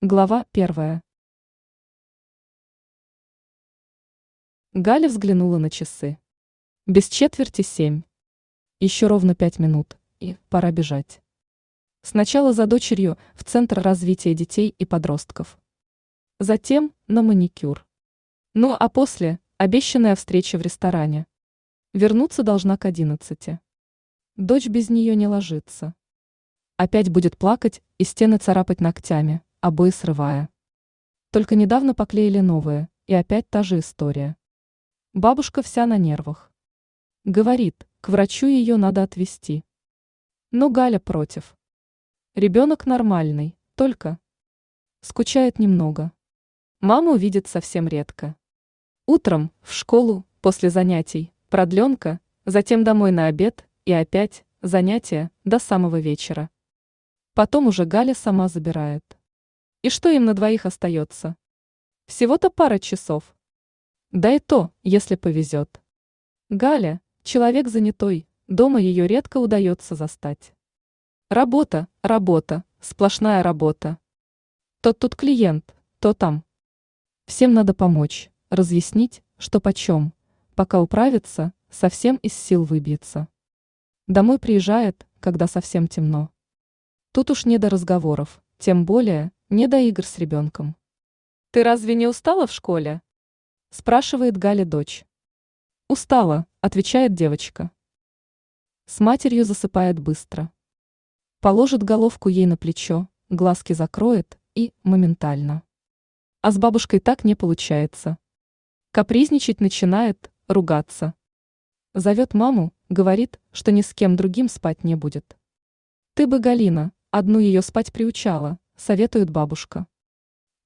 Глава первая. Галя взглянула на часы. Без четверти семь. Еще ровно пять минут, и пора бежать. Сначала за дочерью в Центр развития детей и подростков. Затем на маникюр. Ну а после – обещанная встреча в ресторане. Вернуться должна к одиннадцати. Дочь без нее не ложится. Опять будет плакать и стены царапать ногтями обои срывая. Только недавно поклеили новые, и опять та же история. Бабушка вся на нервах. Говорит, к врачу ее надо отвезти. Но Галя против. Ребенок нормальный, только скучает немного. Маму видит совсем редко. Утром, в школу, после занятий, продленка, затем домой на обед и опять занятия до самого вечера. Потом уже Галя сама забирает. И что им на двоих остается? Всего-то пара часов. Да и то, если повезет. Галя – человек занятой, дома ее редко удается застать. Работа, работа, сплошная работа. То тут клиент, то там. Всем надо помочь, разъяснить, что почем, пока управится, совсем из сил выбьется. Домой приезжает, когда совсем темно. Тут уж не до разговоров, тем более, не до игр с ребенком. «Ты разве не устала в школе?» – спрашивает Галя дочь. «Устала», – отвечает девочка. С матерью засыпает быстро. Положит головку ей на плечо, глазки закроет и моментально. А с бабушкой так не получается. Капризничать начинает, ругаться. Зовет маму, говорит, что ни с кем другим спать не будет. Ты бы, Галина, одну ее спать приучала, советует бабушка.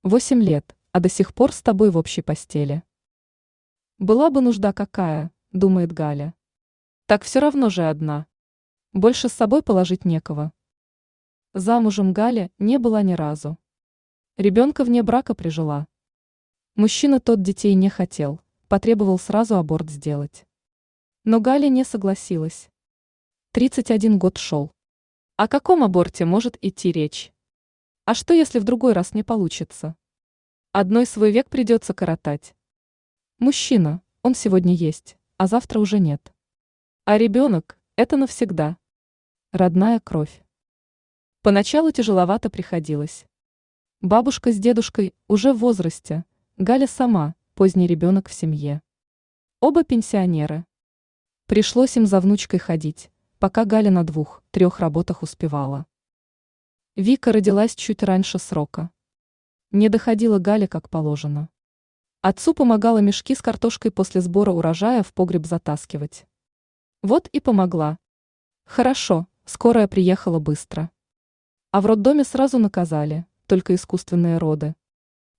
Восемь лет, а до сих пор с тобой в общей постели. Была бы нужда какая, думает Галя. Так все равно же одна. Больше с собой положить некого. Замужем Галя не была ни разу. Ребенка вне брака прижила. Мужчина тот детей не хотел, потребовал сразу аборт сделать. Но Галя не согласилась. 31 год шел. О каком аборте может идти речь? А что, если в другой раз не получится? Одной свой век придется коротать. Мужчина, он сегодня есть, а завтра уже нет. А ребенок – это навсегда. Родная кровь. Поначалу тяжеловато приходилось. Бабушка с дедушкой уже в возрасте, Галя сама, поздний ребенок в семье. Оба пенсионеры. Пришлось им за внучкой ходить, пока Галя на двух, трех работах успевала. Вика родилась чуть раньше срока. Не доходила Галя как положено. Отцу помогала мешки с картошкой после сбора урожая в погреб затаскивать. Вот и помогла. Хорошо, скорая приехала быстро. А в роддоме сразу наказали, только искусственные роды.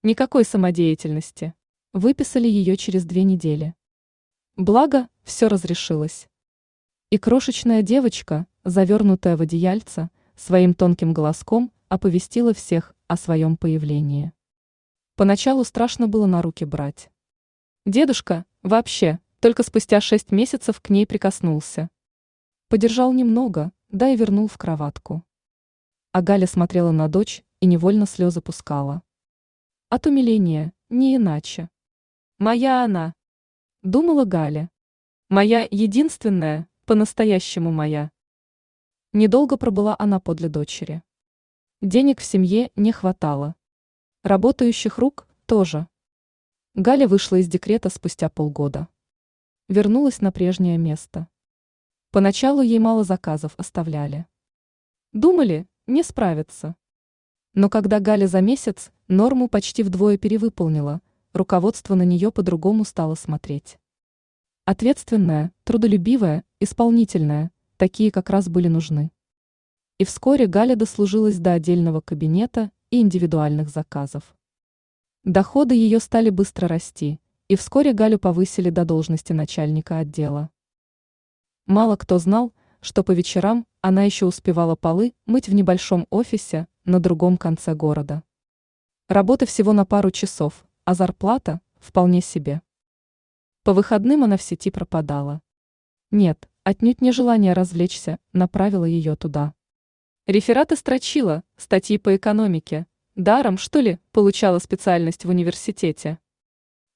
Никакой самодеятельности. Выписали ее через две недели. Благо, все разрешилось. И крошечная девочка, завернутая в одеяльце, своим тонким голоском оповестила всех о своем появлении. Поначалу страшно было на руки брать. Дедушка, вообще, только спустя шесть месяцев к ней прикоснулся. Подержал немного, да и вернул в кроватку. А Галя смотрела на дочь и невольно слезы пускала. От умиления, не иначе. «Моя она!» — думала Галя. «Моя единственная, по-настоящему моя». Недолго пробыла она подле дочери. Денег в семье не хватало. Работающих рук тоже. Галя вышла из декрета спустя полгода. Вернулась на прежнее место. Поначалу ей мало заказов оставляли. Думали, не справится. Но когда Галя за месяц норму почти вдвое перевыполнила, руководство на нее по-другому стало смотреть. Ответственная, трудолюбивая, исполнительная, такие как раз были нужны. И вскоре Галя дослужилась до отдельного кабинета и индивидуальных заказов. Доходы ее стали быстро расти, и вскоре Галю повысили до должности начальника отдела. Мало кто знал, что по вечерам она еще успевала полы мыть в небольшом офисе на другом конце города. Работа всего на пару часов, а зарплата вполне себе. По выходным она в сети пропадала. Нет, Отнюдь не желание развлечься направило ее туда. Рефераты строчила, статьи по экономике, даром, что ли, получала специальность в университете.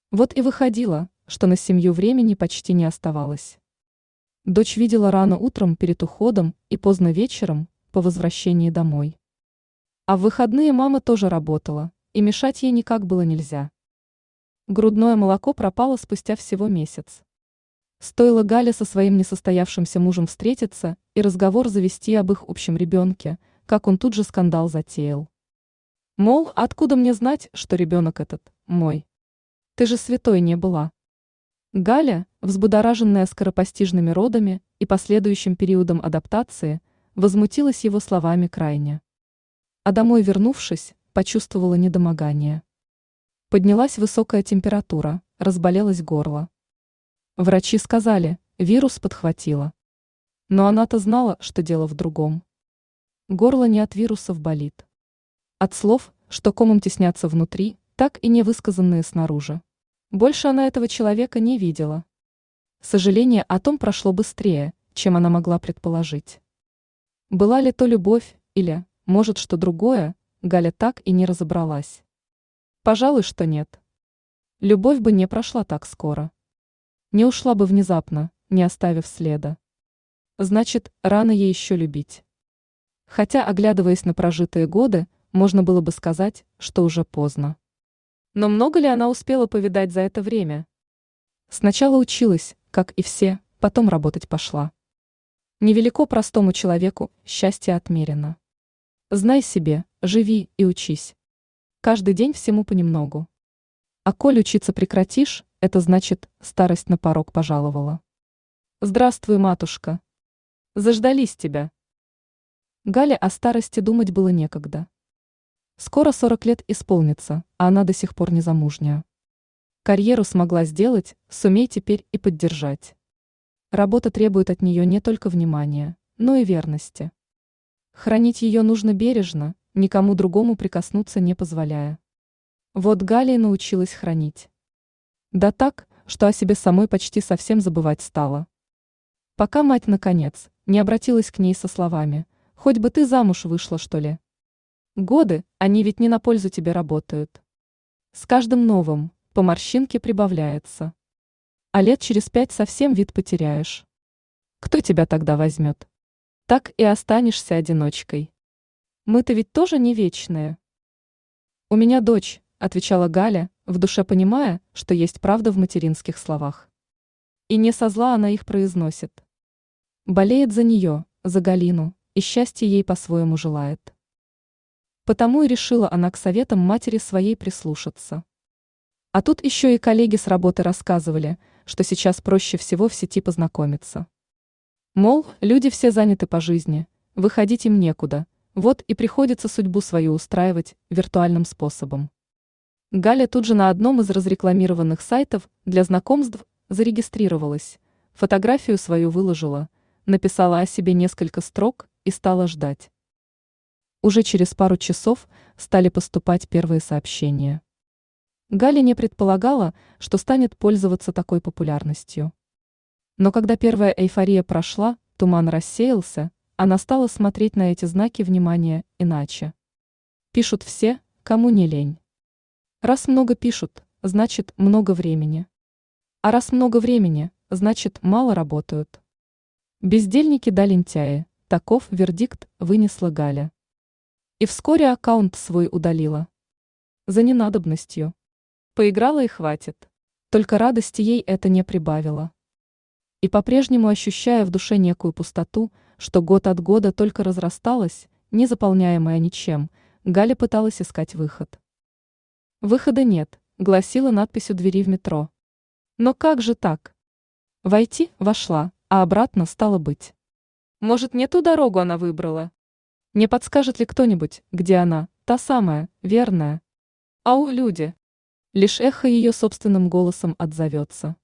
Вот и выходило, что на семью времени почти не оставалось. Дочь видела рано утром перед уходом и поздно вечером по возвращении домой. А в выходные мама тоже работала, и мешать ей никак было нельзя. Грудное молоко пропало спустя всего месяц. Стоило Гале со своим несостоявшимся мужем встретиться и разговор завести об их общем ребенке, как он тут же скандал затеял. Мол, откуда мне знать, что ребенок этот мой? Ты же святой не была. Галя, взбудораженная скоропостижными родами и последующим периодом адаптации, возмутилась его словами крайне. А домой вернувшись, почувствовала недомогание. Поднялась высокая температура, разболелось горло. Врачи сказали, вирус подхватила. Но она-то знала, что дело в другом. Горло не от вирусов болит. От слов, что комом теснятся внутри, так и не высказанные снаружи. Больше она этого человека не видела. Сожаление о том прошло быстрее, чем она могла предположить. Была ли то любовь, или, может, что другое, Галя так и не разобралась. Пожалуй, что нет. Любовь бы не прошла так скоро. Не ушла бы внезапно, не оставив следа. Значит, рано ей еще любить. Хотя, оглядываясь на прожитые годы, можно было бы сказать, что уже поздно. Но много ли она успела повидать за это время? Сначала училась, как и все, потом работать пошла. Невелико простому человеку счастье отмерено. Знай себе, живи и учись. Каждый день всему понемногу. А коль учиться прекратишь, это значит, старость на порог пожаловала. Здравствуй, матушка. Заждались тебя. Гале о старости думать было некогда. Скоро 40 лет исполнится, а она до сих пор не замужняя. Карьеру смогла сделать, сумей теперь и поддержать. Работа требует от нее не только внимания, но и верности. Хранить ее нужно бережно, никому другому прикоснуться не позволяя. Вот Галия научилась хранить. Да так, что о себе самой почти совсем забывать стала. Пока мать, наконец, не обратилась к ней со словами «Хоть бы ты замуж вышла, что ли?» Годы, они ведь не на пользу тебе работают. С каждым новым, по морщинке прибавляется. А лет через пять совсем вид потеряешь. Кто тебя тогда возьмет? Так и останешься одиночкой. Мы-то ведь тоже не вечные. У меня дочь, отвечала Галя, в душе понимая, что есть правда в материнских словах. И не со зла она их произносит. Болеет за нее, за Галину, и счастье ей по-своему желает. Потому и решила она к советам матери своей прислушаться. А тут еще и коллеги с работы рассказывали, что сейчас проще всего в сети познакомиться. Мол, люди все заняты по жизни, выходить им некуда – вот и приходится судьбу свою устраивать виртуальным способом. Галя тут же на одном из разрекламированных сайтов для знакомств зарегистрировалась, фотографию свою выложила, написала о себе несколько строк и стала ждать. Уже через пару часов стали поступать первые сообщения. Галя не предполагала, что станет пользоваться такой популярностью. Но когда первая эйфория прошла, туман рассеялся, она стала смотреть на эти знаки внимания иначе. Пишут все, кому не лень. Раз много пишут, значит много времени. А раз много времени, значит мало работают. Бездельники да лентяи, таков вердикт вынесла Галя. И вскоре аккаунт свой удалила. За ненадобностью. Поиграла и хватит. Только радости ей это не прибавило. И по-прежнему ощущая в душе некую пустоту, что год от года только разрасталась, не заполняемая ничем, Галя пыталась искать выход. «Выхода нет», — гласила надпись у двери в метро. Но как же так? Войти вошла, а обратно стало быть. Может, не ту дорогу она выбрала? Не подскажет ли кто-нибудь, где она, та самая, верная? Ау, люди! Лишь эхо ее собственным голосом отзовется.